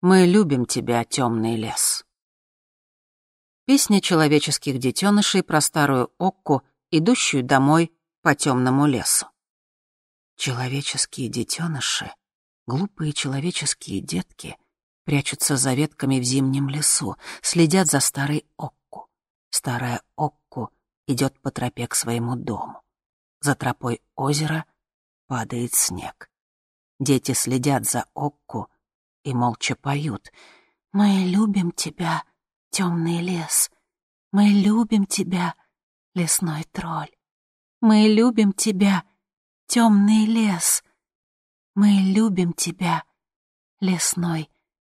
Мы любим тебя, темный лес. Песня человеческих детенышей про старую Окку, идущую домой по темному лесу. Человеческие детеныши, глупые человеческие детки, прячутся за ветками в зимнем лесу, следят за старой Окку. Старая Окку идет по тропе к своему дому. За тропой озера падает снег. Дети следят за Окку и молча поют. «Мы любим тебя, темный лес. Мы любим тебя, лесной тролль. Мы любим тебя, темный лес. Мы любим тебя, лесной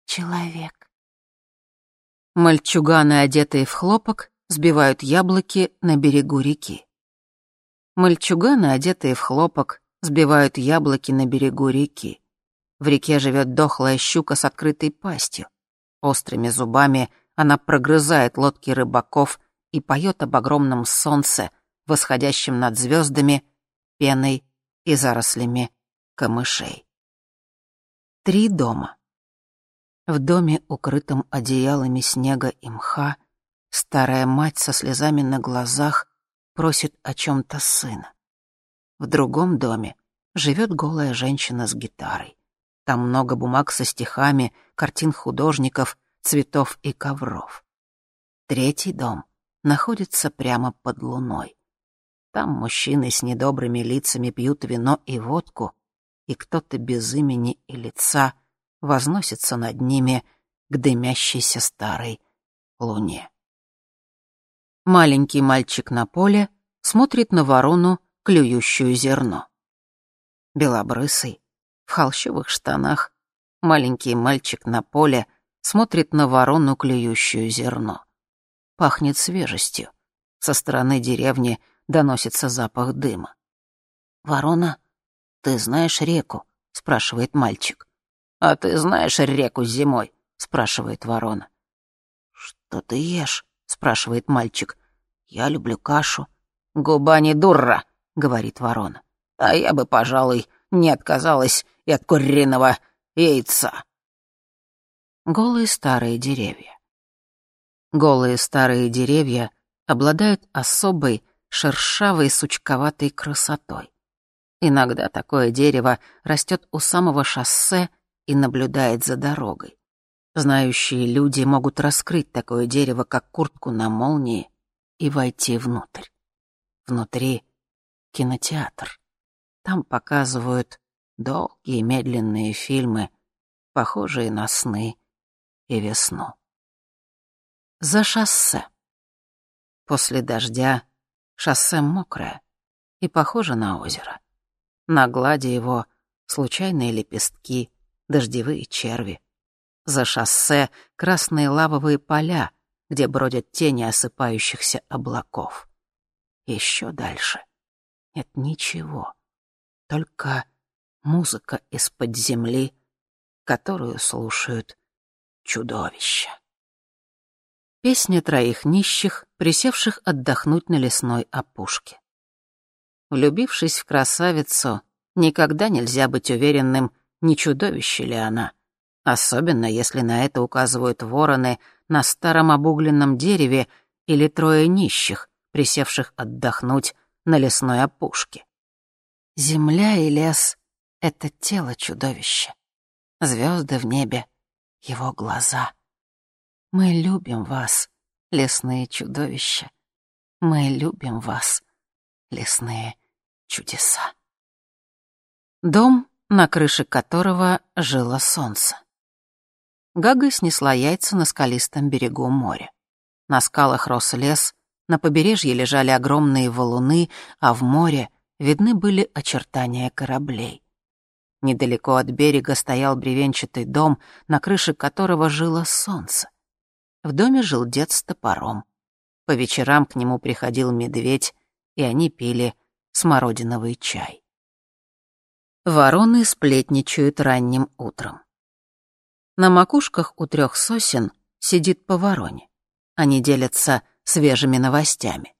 человек». Мальчуганы, одетые в хлопок, сбивают яблоки на берегу реки. Мальчуганы, одетые в хлопок, сбивают яблоки на берегу реки. В реке живет дохлая щука с открытой пастью. Острыми зубами она прогрызает лодки рыбаков и поет об огромном солнце, восходящем над звездами, пеной и зарослями камышей. Три дома. В доме, укрытом одеялами снега и мха, старая мать со слезами на глазах просит о чем-то сына. В другом доме живет голая женщина с гитарой. Там много бумаг со стихами, картин художников, цветов и ковров. Третий дом находится прямо под луной. Там мужчины с недобрыми лицами пьют вино и водку, и кто-то без имени и лица возносится над ними к дымящейся старой луне. Маленький мальчик на поле смотрит на ворону, клюющую зерно. Белобрысый, в холщовых штанах, маленький мальчик на поле смотрит на ворону, клюющую зерно. Пахнет свежестью. Со стороны деревни доносится запах дыма. «Ворона, ты знаешь реку?» — спрашивает мальчик. «А ты знаешь реку зимой?» — спрашивает ворона. «Что ты ешь?» — спрашивает мальчик. «Я люблю кашу». «Губа не дура», — говорит ворона. «А я бы, пожалуй, не отказалась и от куриного яйца». Голые старые деревья. Голые старые деревья обладают особой шершавой сучковатой красотой. Иногда такое дерево растет у самого шоссе и наблюдает за дорогой. Знающие люди могут раскрыть такое дерево, как куртку на молнии, и войти внутрь. Внутри кинотеатр. Там показывают долгие медленные фильмы, похожие на сны и весну. За шоссе. После дождя шоссе мокрое и похоже на озеро. На глади его случайные лепестки, дождевые черви. За шоссе красные лавовые поля, где бродят тени осыпающихся облаков. Еще дальше нет ничего, только музыка из-под земли, которую слушают чудовища. Песня троих нищих, присевших отдохнуть на лесной опушке. Влюбившись в красавицу, никогда нельзя быть уверенным, не чудовище ли она — Особенно, если на это указывают вороны на старом обугленном дереве или трое нищих, присевших отдохнуть на лесной опушке. Земля и лес — это тело чудовища. Звезды в небе — его глаза. Мы любим вас, лесные чудовища. Мы любим вас, лесные чудеса. Дом, на крыше которого жило солнце. Гага снесла яйца на скалистом берегу моря. На скалах рос лес, на побережье лежали огромные валуны, а в море видны были очертания кораблей. Недалеко от берега стоял бревенчатый дом, на крыше которого жило солнце. В доме жил дед с топором. По вечерам к нему приходил медведь, и они пили смородиновый чай. Вороны сплетничают ранним утром. На макушках у трех сосен сидит по вороне. Они делятся свежими новостями.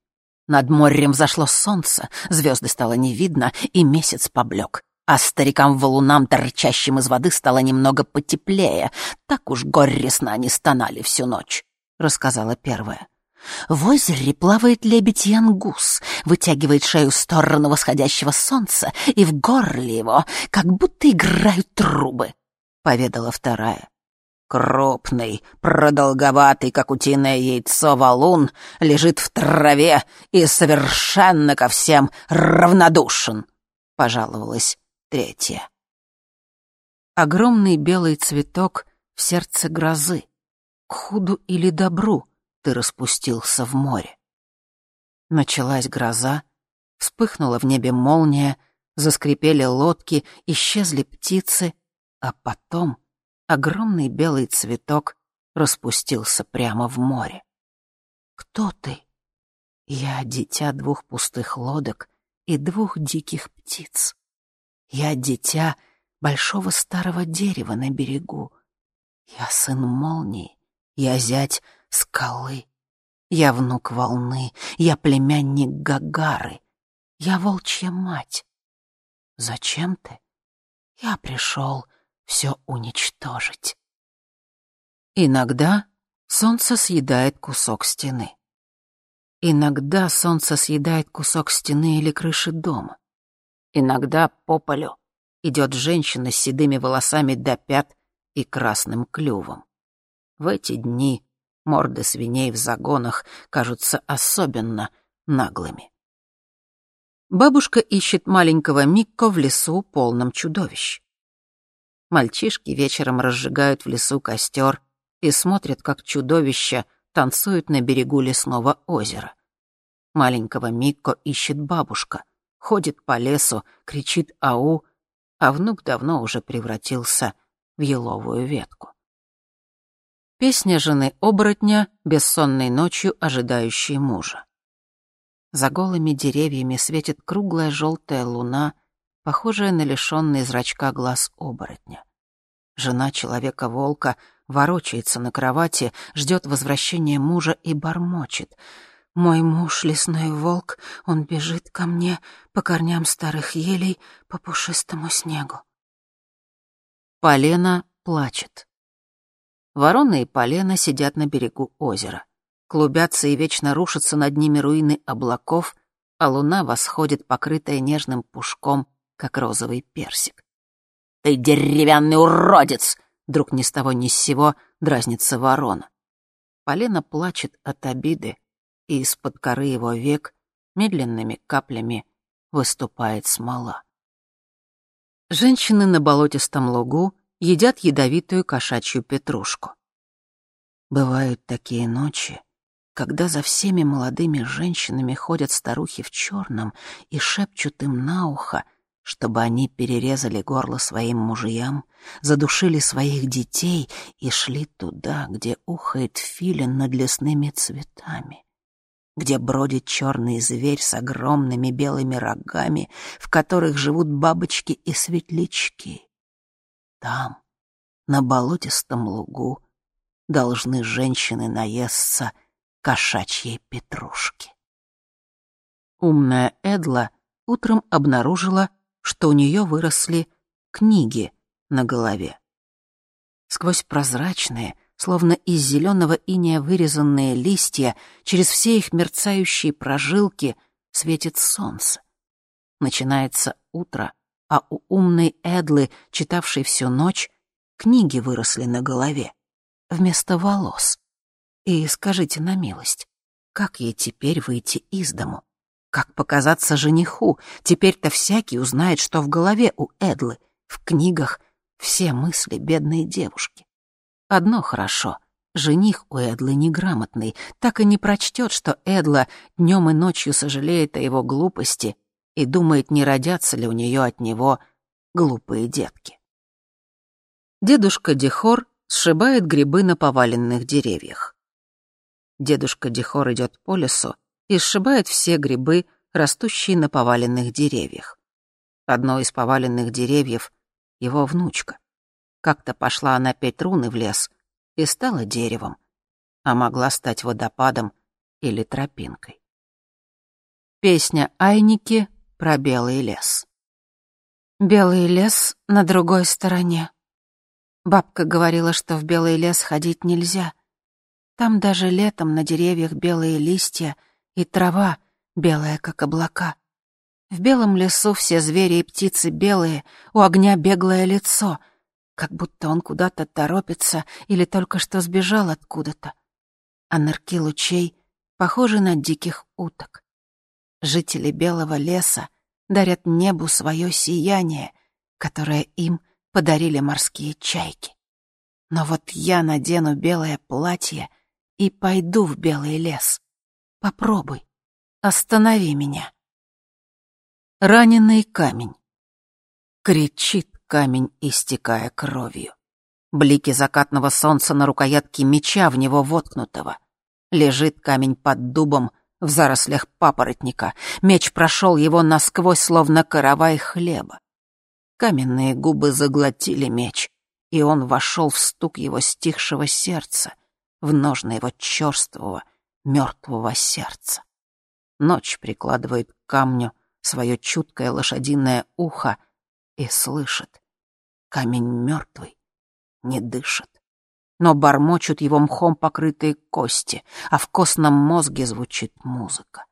Над морем зашло солнце, звезды стало не видно, и месяц поблек. А старикам-валунам, торчащим из воды, стало немного потеплее. Так уж горестно они стонали всю ночь», — рассказала первая. В озере плавает лебедь Янгус, вытягивает шею в сторону восходящего солнца, и в горле его как будто играют трубы, — поведала вторая. Крупный, продолговатый, как утиное яйцо, валун лежит в траве и совершенно ко всем равнодушен, — пожаловалась третья. Огромный белый цветок в сердце грозы. К худу или добру ты распустился в море. Началась гроза, вспыхнула в небе молния, заскрипели лодки, исчезли птицы, а потом огромный белый цветок распустился прямо в море. «Кто ты?» «Я дитя двух пустых лодок и двух диких птиц. Я дитя большого старого дерева на берегу. Я сын молнии, я зять скалы. Я внук волны, я племянник Гагары. Я волчья мать. Зачем ты? Я пришел все уничтожить. Иногда солнце съедает кусок стены. Иногда солнце съедает кусок стены или крыши дома. Иногда по полю идет женщина с седыми волосами до пят и красным клювом. В эти дни морды свиней в загонах кажутся особенно наглыми. Бабушка ищет маленького Микко в лесу, полном чудовищ. Мальчишки вечером разжигают в лесу костер и смотрят, как чудовища танцуют на берегу лесного озера. Маленького Микко ищет бабушка — ходит по лесу, кричит «Ау!», а внук давно уже превратился в еловую ветку. Песня жены оборотня, бессонной ночью ожидающей мужа. За голыми деревьями светит круглая желтая луна, похожая на лишенный зрачка глаз оборотня. Жена человека-волка ворочается на кровати, ждет возвращения мужа и бормочет — мой муж, лесной волк, он бежит ко мне по корням старых елей, по пушистому снегу. Полена плачет. Ворона и Полена сидят на берегу озера. Клубятся и вечно рушатся над ними руины облаков, а луна восходит, покрытая нежным пушком, как розовый персик. «Ты деревянный уродец!» Вдруг ни с того ни с сего дразнится ворона. Полена плачет от обиды, и из-под коры его век медленными каплями выступает смола. Женщины на болотистом лугу едят ядовитую кошачью петрушку. Бывают такие ночи, когда за всеми молодыми женщинами ходят старухи в черном и шепчут им на ухо, чтобы они перерезали горло своим мужьям, задушили своих детей и шли туда, где ухает филин над лесными цветами где бродит черный зверь с огромными белыми рогами, в которых живут бабочки и светлячки. Там, на болотистом лугу, должны женщины наесться кошачьей петрушки. Умная Эдла утром обнаружила, что у нее выросли книги на голове. Сквозь прозрачные, словно из зеленого иния вырезанные листья, через все их мерцающие прожилки светит солнце. Начинается утро, а у умной Эдлы, читавшей всю ночь, книги выросли на голове вместо волос. И скажите на милость, как ей теперь выйти из дому? Как показаться жениху? Теперь-то всякий узнает, что в голове у Эдлы, в книгах, все мысли бедной девушки. Одно хорошо. Жених у Эдлы неграмотный, так и не прочтет, что Эдла днем и ночью сожалеет о его глупости и думает, не родятся ли у нее от него глупые детки. Дедушка Дихор сшибает грибы на поваленных деревьях. Дедушка Дихор идет по лесу и сшибает все грибы, растущие на поваленных деревьях. Одно из поваленных деревьев — его внучка. Как-то пошла она петь руны в лес и стала деревом, а могла стать водопадом или тропинкой. Песня Айники про белый лес. Белый лес на другой стороне. Бабка говорила, что в белый лес ходить нельзя. Там даже летом на деревьях белые листья и трава белая, как облака. В белом лесу все звери и птицы белые, у огня беглое лицо, как будто он куда-то торопится или только что сбежал откуда-то. А нырки лучей похожи на диких уток. Жители белого леса дарят небу свое сияние, которое им подарили морские чайки. Но вот я надену белое платье и пойду в белый лес. Попробуй, останови меня. Раненый камень. Кричит камень, истекая кровью. Блики закатного солнца на рукоятке меча в него воткнутого. Лежит камень под дубом в зарослях папоротника. Меч прошел его насквозь, словно каравай хлеба. Каменные губы заглотили меч, и он вошел в стук его стихшего сердца, в ножны его черствого, мертвого сердца. Ночь прикладывает к камню свое чуткое лошадиное ухо и слышит. Камень мертвый, не дышит. Но бормочут его мхом покрытые кости, а в костном мозге звучит музыка.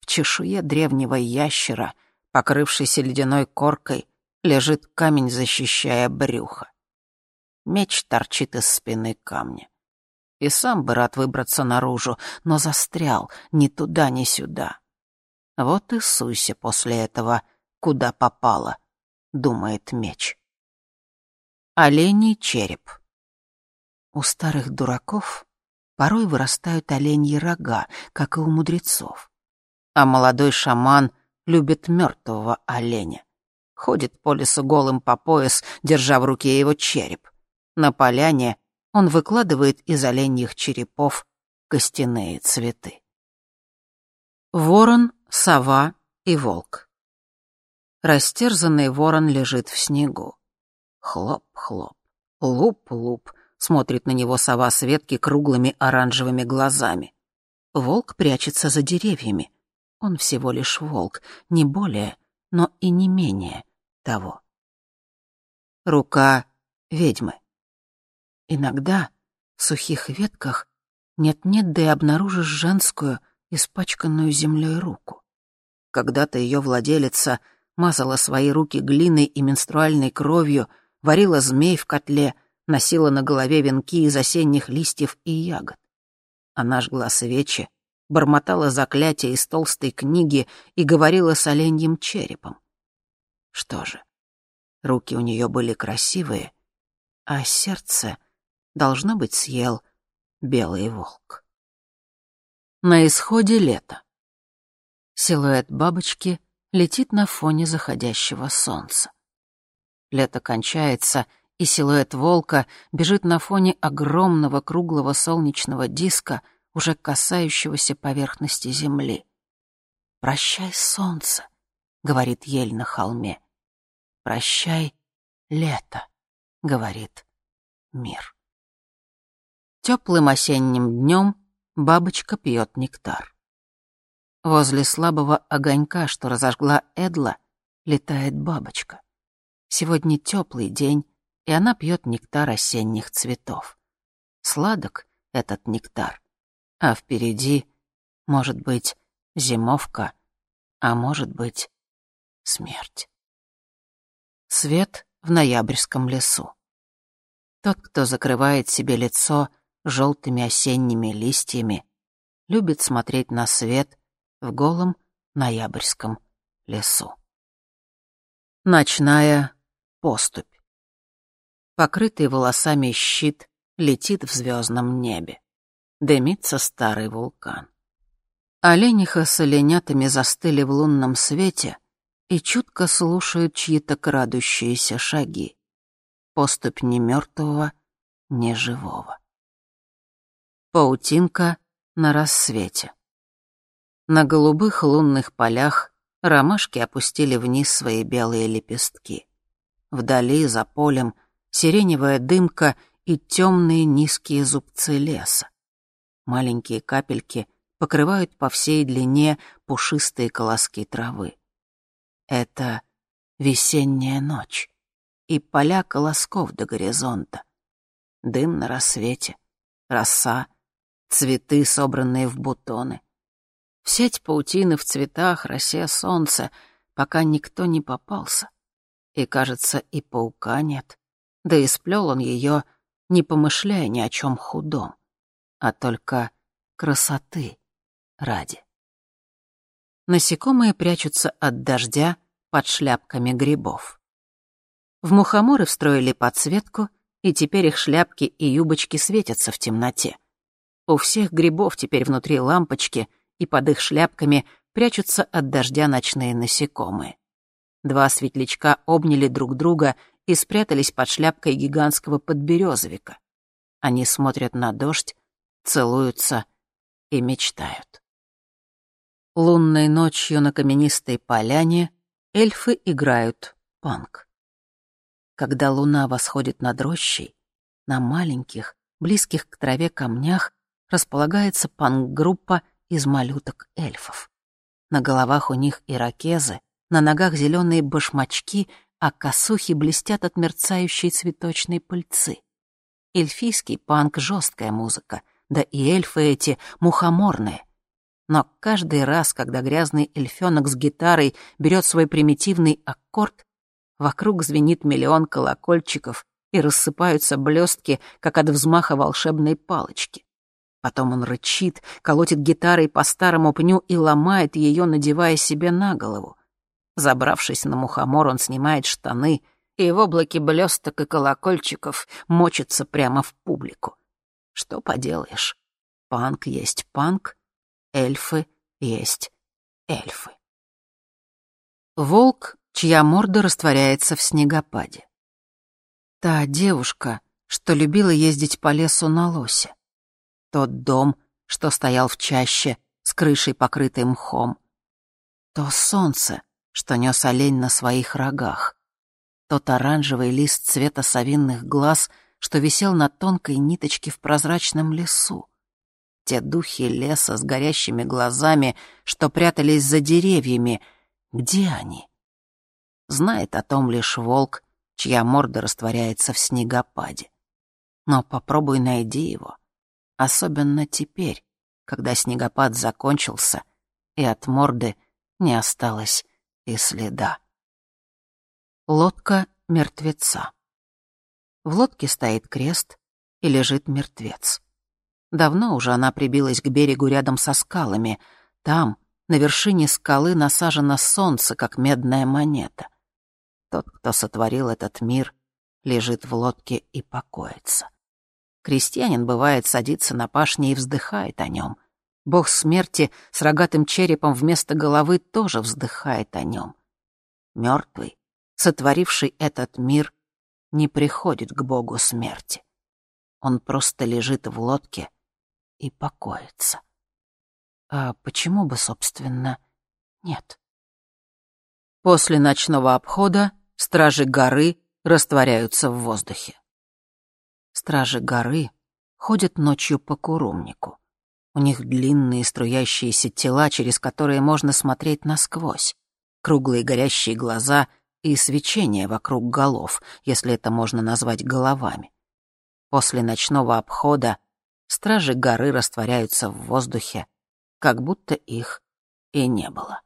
В чешуе древнего ящера, покрывшейся ледяной коркой, лежит камень, защищая брюхо. Меч торчит из спины камня. И сам бы рад выбраться наружу, но застрял ни туда, ни сюда. Вот и суйся после этого, куда попало, думает меч. Оленей череп. У старых дураков порой вырастают оленьи рога, как и у мудрецов. А молодой шаман любит мертвого оленя. Ходит по лесу голым по пояс, держа в руке его череп. На поляне он выкладывает из оленьих черепов костяные цветы. Ворон, сова и волк. Растерзанный ворон лежит в снегу. Хлоп-хлоп, луп-луп, смотрит на него сова с ветки круглыми оранжевыми глазами. Волк прячется за деревьями. Он всего лишь волк, не более, но и не менее того. Рука ведьмы. Иногда в сухих ветках нет-нет, да и обнаружишь женскую, испачканную землей руку. Когда-то ее владелица мазала свои руки глиной и менструальной кровью, варила змей в котле, носила на голове венки из осенних листьев и ягод. Она жгла свечи, бормотала заклятия из толстой книги и говорила с оленьим черепом. Что же, руки у нее были красивые, а сердце должно быть, съел белый волк. На исходе лета. Силуэт бабочки летит на фоне заходящего солнца. Лето кончается, и силуэт волка бежит на фоне огромного круглого солнечного диска, уже касающегося поверхности земли. «Прощай, солнце», — говорит ель на холме. «Прощай, лето», — говорит мир. Теплым осенним днем бабочка пьет нектар. Возле слабого огонька, что разожгла Эдла, летает бабочка. Сегодня теплый день, и она пьет нектар осенних цветов. Сладок этот нектар, а впереди, может быть, зимовка, а может быть, смерть. Свет в ноябрьском лесу. Тот, кто закрывает себе лицо, желтыми осенними листьями, любит смотреть на свет в голом ноябрьском лесу. Ночная поступь. Покрытый волосами щит летит в звездном небе. Дымится старый вулкан. Олениха с оленятами застыли в лунном свете и чутко слушают чьи-то крадущиеся шаги. Поступь не мертвого, не живого. Паутинка на рассвете. На голубых лунных полях ромашки опустили вниз свои белые лепестки. Вдали, за полем, сиреневая дымка и темные низкие зубцы леса. Маленькие капельки покрывают по всей длине пушистые колоски травы. Это весенняя ночь, и поля колосков до горизонта. Дым на рассвете, роса, цветы, собранные в бутоны. В сеть паутины в цветах, росе, солнце, пока никто не попался. И, кажется, и паука нет. Да и сплел он ее, не помышляя ни о чем худом, а только красоты ради. Насекомые прячутся от дождя под шляпками грибов. В мухоморы встроили подсветку, и теперь их шляпки и юбочки светятся в темноте. У всех грибов теперь внутри лампочки, и под их шляпками прячутся от дождя ночные насекомые. Два светлячка обняли друг друга и спрятались под шляпкой гигантского подберезовика. Они смотрят на дождь, целуются и мечтают. Лунной ночью на каменистой поляне эльфы играют панк. Когда луна восходит над рощей, на маленьких, близких к траве камнях располагается панк-группа из малюток эльфов. На головах у них ирокезы, на ногах зеленые башмачки, а косухи блестят от мерцающей цветочной пыльцы. Эльфийский панк — жесткая музыка, да и эльфы эти мухоморные. Но каждый раз, когда грязный эльфёнок с гитарой берет свой примитивный аккорд, вокруг звенит миллион колокольчиков и рассыпаются блестки, как от взмаха волшебной палочки. Потом он рычит, колотит гитарой по старому пню и ломает ее, надевая себе на голову. Забравшись на мухомор, он снимает штаны и в облаке блесток и колокольчиков мочится прямо в публику. Что поделаешь, панк есть панк, эльфы есть эльфы. Волк, чья морда растворяется в снегопаде. Та девушка, что любила ездить по лесу на лосе. Тот дом, что стоял в чаще, с крышей, покрытой мхом. То солнце, что нес олень на своих рогах. Тот оранжевый лист цвета совинных глаз, что висел на тонкой ниточке в прозрачном лесу те духи леса с горящими глазами, что прятались за деревьями. Где они? Знает о том лишь волк, чья морда растворяется в снегопаде. Но попробуй найди его. Особенно теперь, когда снегопад закончился, и от морды не осталось и следа. Лодка мертвеца. В лодке стоит крест и лежит мертвец. Давно уже она прибилась к берегу рядом со скалами. Там, на вершине скалы, насажено солнце, как медная монета. Тот, кто сотворил этот мир, лежит в лодке и покоится. Крестьянин, бывает, садится на пашне и вздыхает о нем. Бог смерти с рогатым черепом вместо головы тоже вздыхает о нем. Мертвый, сотворивший этот мир, не приходит к Богу смерти. Он просто лежит в лодке и покоится. А почему бы, собственно, нет? После ночного обхода стражи горы растворяются в воздухе. Стражи горы ходят ночью по курумнику. У них длинные струящиеся тела, через которые можно смотреть насквозь, круглые горящие глаза и свечение вокруг голов, если это можно назвать головами. После ночного обхода стражи горы растворяются в воздухе, как будто их и не было.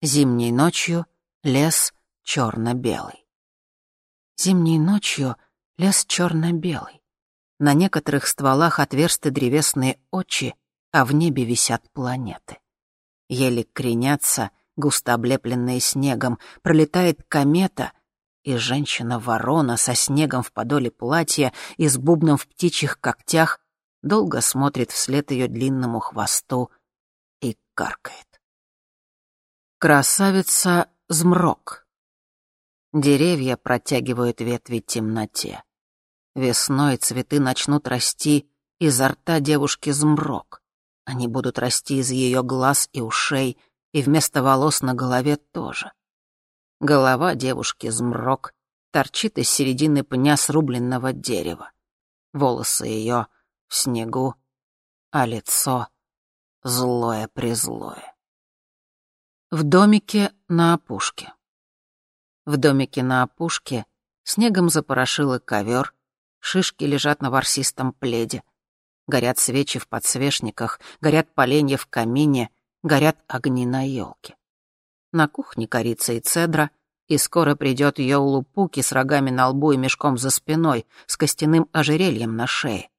Зимней ночью лес черно-белый. Зимней ночью лес черно-белый. На некоторых стволах отверсты древесные очи, а в небе висят планеты. Еле кренятся, густо облепленные снегом, пролетает комета — и женщина-ворона со снегом в подоле платья и с бубном в птичьих когтях долго смотрит вслед ее длинному хвосту и каркает. Красавица Змрок. Деревья протягивают ветви темноте. Весной цветы начнут расти изо рта девушки Змрок. Они будут расти из ее глаз и ушей, и вместо волос на голове тоже. Голова девушки змрок торчит из середины пня срубленного дерева. Волосы ее в снегу, а лицо злое-призлое. В домике на опушке. В домике на опушке снегом запорошило ковер, шишки лежат на ворсистом пледе. Горят свечи в подсвечниках, горят поленья в камине, горят огни на елке. На кухне корица и цедра, и скоро придет Йоулу Пуки с рогами на лбу и мешком за спиной, с костяным ожерельем на шее.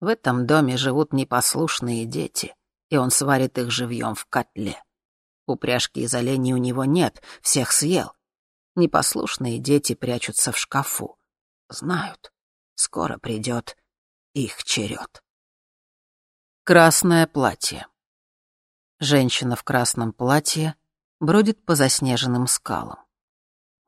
В этом доме живут непослушные дети, и он сварит их живьем в котле. Упряжки из оленей у него нет, всех съел. Непослушные дети прячутся в шкафу. Знают, скоро придет их черед. Красное платье. Женщина в красном платье бродит по заснеженным скалам.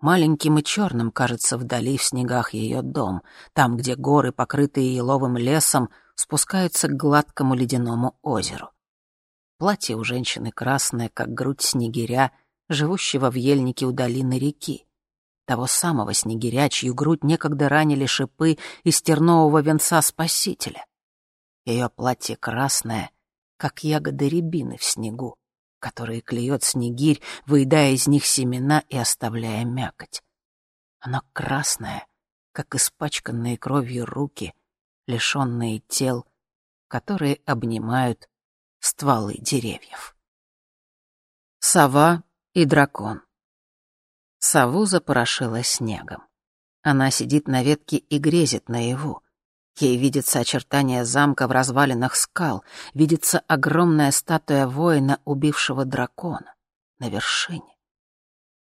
Маленьким и черным кажется вдали в снегах ее дом, там, где горы, покрытые еловым лесом, спускаются к гладкому ледяному озеру. Платье у женщины красное, как грудь снегиря, живущего в ельнике у долины реки. Того самого снегиря, чью грудь некогда ранили шипы из тернового венца Спасителя. Ее платье красное, как ягоды рябины в снегу, которые клюет снегирь, выедая из них семена и оставляя мякоть. Оно красное, как испачканные кровью руки, лишенные тел, которые обнимают стволы деревьев. Сова и дракон. Сову запорошила снегом. Она сидит на ветке и грезит наяву. Ей видится очертание замка в развалинах скал, видится огромная статуя воина, убившего дракона, на вершине.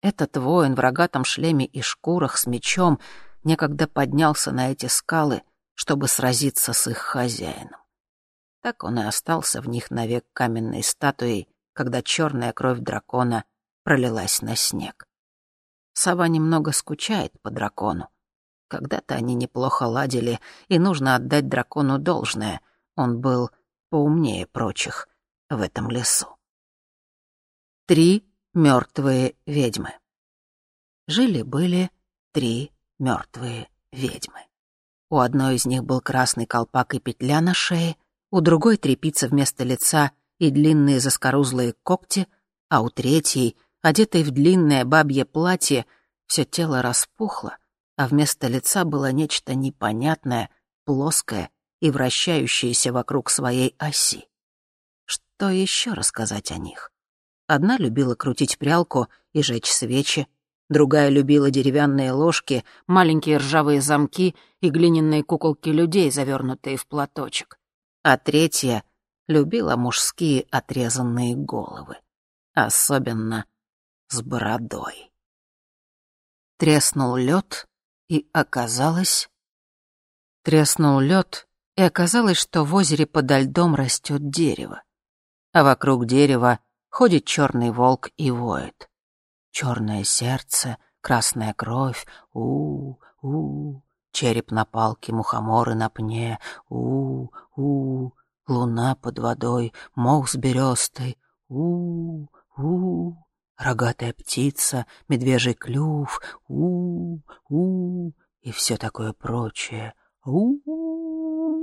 Этот воин в рогатом шлеме и шкурах с мечом некогда поднялся на эти скалы, чтобы сразиться с их хозяином. Так он и остался в них навек каменной статуей, когда черная кровь дракона пролилась на снег. Сова немного скучает по дракону, когда-то они неплохо ладили, и нужно отдать дракону должное. Он был поумнее прочих в этом лесу. Три мертвые ведьмы. Жили-были три мертвые ведьмы. У одной из них был красный колпак и петля на шее, у другой трепица вместо лица и длинные заскорузлые когти, а у третьей, одетой в длинное бабье платье, все тело распухло, а вместо лица было нечто непонятное, плоское и вращающееся вокруг своей оси. Что еще рассказать о них? Одна любила крутить прялку и жечь свечи, другая любила деревянные ложки, маленькие ржавые замки и глиняные куколки людей, завернутые в платочек. А третья любила мужские отрезанные головы, особенно с бородой. Треснул лед, и оказалось... Треснул лед, и оказалось, что в озере подо льдом растет дерево. А вокруг дерева ходит черный волк и воет. Черное сердце, красная кровь, у у, -у череп на палке, мухоморы на пне, у у, луна под водой, мох с берестой, у у, рогатая птица, медвежий клюв, у-у-у и все такое прочее. У-у-у.